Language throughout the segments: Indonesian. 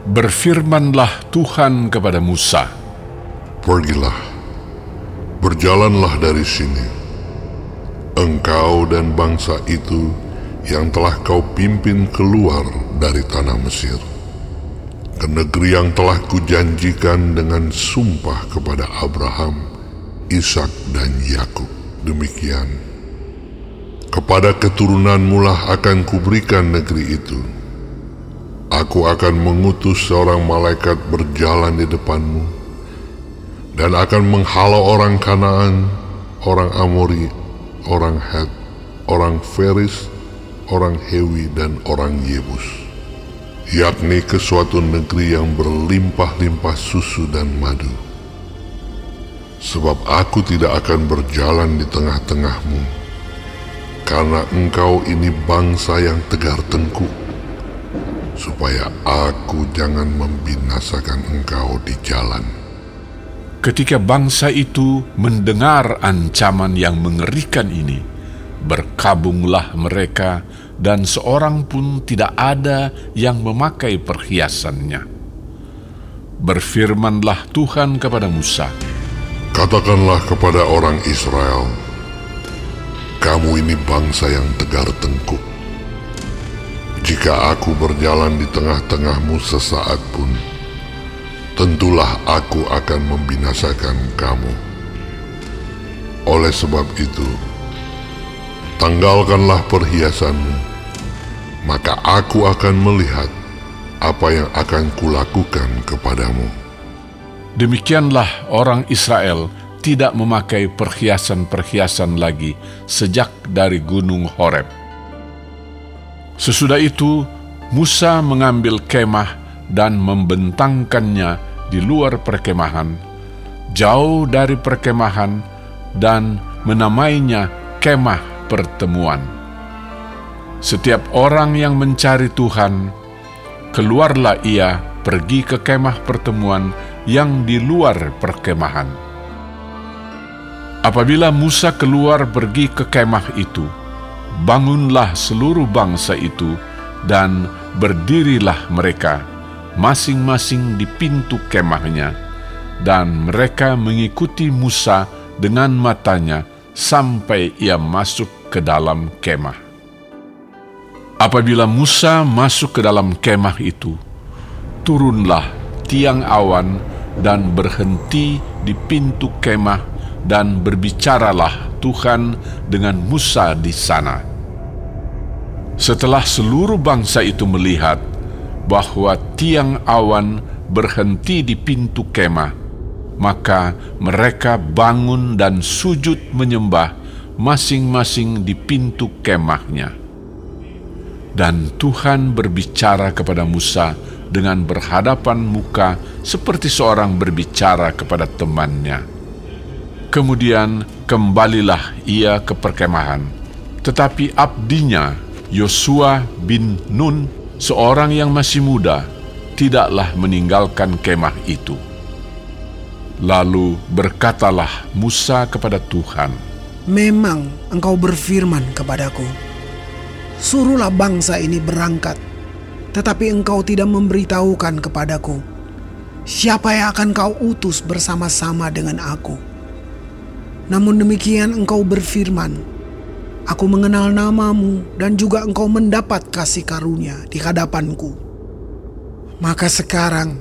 Berfirmanlah Tuhan kepada Musa, Pergilah, berjalanlah dari sini. Engkau dan bangsa itu yang telah kau pimpin keluar dari tanah Mesir. Ke negeri yang telah kujanjikan dengan sumpah kepada Abraham, Ishak dan Yakub. Demikian, kepada keturunanmu lah akan kuberikan negeri itu Aku akan mengutus seorang malaikat berjalan di depanmu dan akan menghalau orang Kanaan, orang Amori, orang Het, orang Feris, orang Hewi dan orang Yebus, yakni ke suatu negeri yang berlimpah-limpah susu dan madu. Sebab aku tidak akan berjalan di tengah-tengahmu, karena engkau ini bangsa yang tegar tengkuk supaya aku jangan membinasakan engkau di jalan. Ketika bangsa itu mendengar ancaman yang mengerikan ini, berkabunglah mereka dan seorang pun tidak ada yang memakai perhiasannya. Berfirmanlah Tuhan kepada Musa, Katakanlah kepada orang Israel, kamu ini bangsa yang tegar tengkuk jika aku berjalan di tengah-tengahmu sesaat pun, tentulah aku akan membinasakan kamu. Oleh sebab itu, tanggalkanlah perhiasanmu, maka aku akan melihat apa yang akan kulakukan kepadamu. Demikianlah orang Israel tidak memakai perhiasan-perhiasan lagi sejak dari gunung Horeb Sesudah itu, Musa mengambil kemah dan membentangkannya di luar perkemahan, jauh dari perkemahan, dan menamainya kemah pertemuan. Setiap orang yang mencari Tuhan, keluarlah ia pergi ke kemah pertemuan yang di luar perkemahan. Apabila Musa keluar pergi ke kemah itu, bangunlah seluruh bangsa itu dan berdirilah mereka masing-masing di pintu kemahnya dan mereka mengikuti Musa dengan matanya sampai ia masuk ke dalam kemah. Apabila Musa masuk ke dalam kemah itu, turunlah tiang awan dan berhenti di pintu kemah dan berbicaralah Tuhan dengan Musa di sana. Setelah seluruh bangsa itu melihat bahwa tiang awan berhenti di pintu kemah, maka mereka bangun dan sujud menyembah masing-masing di pintu kemahnya. Dan Tuhan berbicara kepada Musa dengan berhadapan muka seperti seorang berbicara kepada temannya. Kemudian kembalilah ia ke perkemahan, tetapi abdinya Yosua bin Nun, seorang yang masih muda, tidaklah meninggalkan kemah itu. Lalu berkatalah Musa kepada Tuhan, Memang engkau berfirman kepadaku, Suruhlah bangsa ini berangkat, tetapi engkau tidak memberitahukan kepadaku, siapa yang akan kau utus bersama-sama dengan aku. Namun demikian engkau berfirman, Aku mengenal namamu dan juga engkau mendapat kasih karunia di hadapanku. Maka sekarang,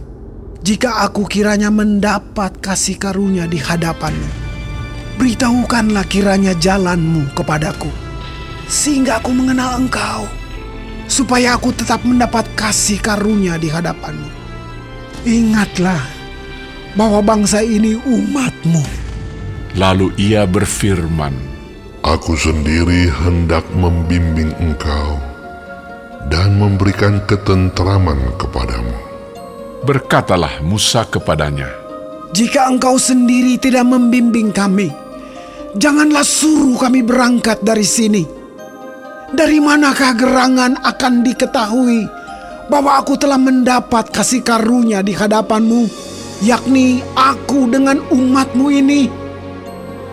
jika aku kiranya mendapat kasih karunia di hadapanmu, beritahukanlah kiranya jalanmu kepadaku, sehingga aku mengenal engkau, supaya aku tetap mendapat kasih karunia di hadapanmu. Ingatlah bahwa bangsa ini umatmu. Lalu ia berfirman, Aku sendiri hendak membimbing engkau dan memberikan ketentraman kepadamu. Berkatalah Musa kepadanya, Jika engkau sendiri tidak membimbing kami, janganlah suruh kami berangkat dari sini. Dari manakah gerangan akan diketahui bahwa aku telah mendapat kasih karunia di hadapanmu, yakni aku dengan umatmu ini?'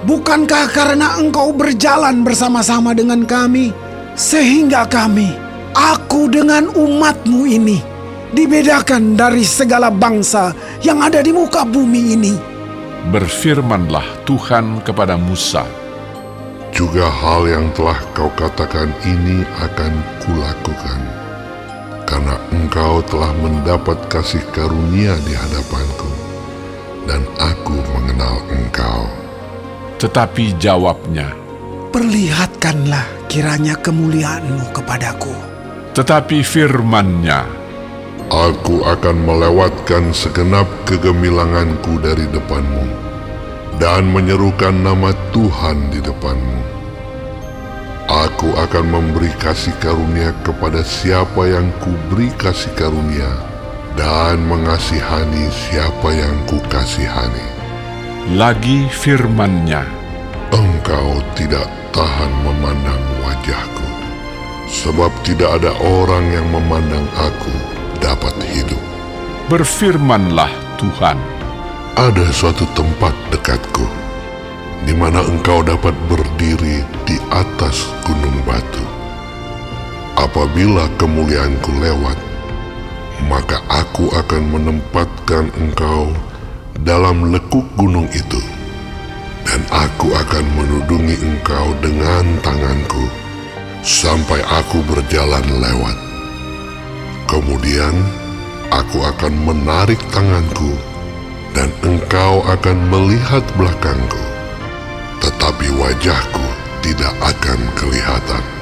Bukankah karena engkau berjalan bersama-sama dengan kami, sehingga kami, aku dengan umatmu ini, dibedakan dari segala bangsa yang ada di muka bumi ini. Berfirmanlah Tuhan kepada Musa, Juga hal yang telah kau katakan ini akan kulakukan. Karena engkau telah mendapat kasih karunia di hadapanku, dan aku mengenal engkau. Tetapi jawabnya, Perlihatkanlah kiranya kemuliaanmu kepadaku. tetapi firmannya, Aku akan melewatkan segenap kegemilanganku dari depanmu dan menyerukan nama Tuhan di depanmu. Aku akan memberi kasih karunia kepada siapa yang kuberi kasih karunia dan mengasihani siapa yang kukasihani. Lagi firmannya, Engkau tidak tahan memandang wajahku, sebab tidak ada orang yang memandang aku dapat hidup. berfirmanlah Tuhan, Ada suatu tempat dekatku, di mana engkau dapat berdiri di atas gunung batu. Apabila kemuliaanku lewat, maka aku akan menempatkan engkau dalam lekuk gunung itu, dan aku akan menudungi engkau dengan tanganku sampai aku berjalan lewat. Kemudian aku akan menarik tanganku dan engkau akan melihat belakangku, tetapi wajahku tidak akan kelihatan.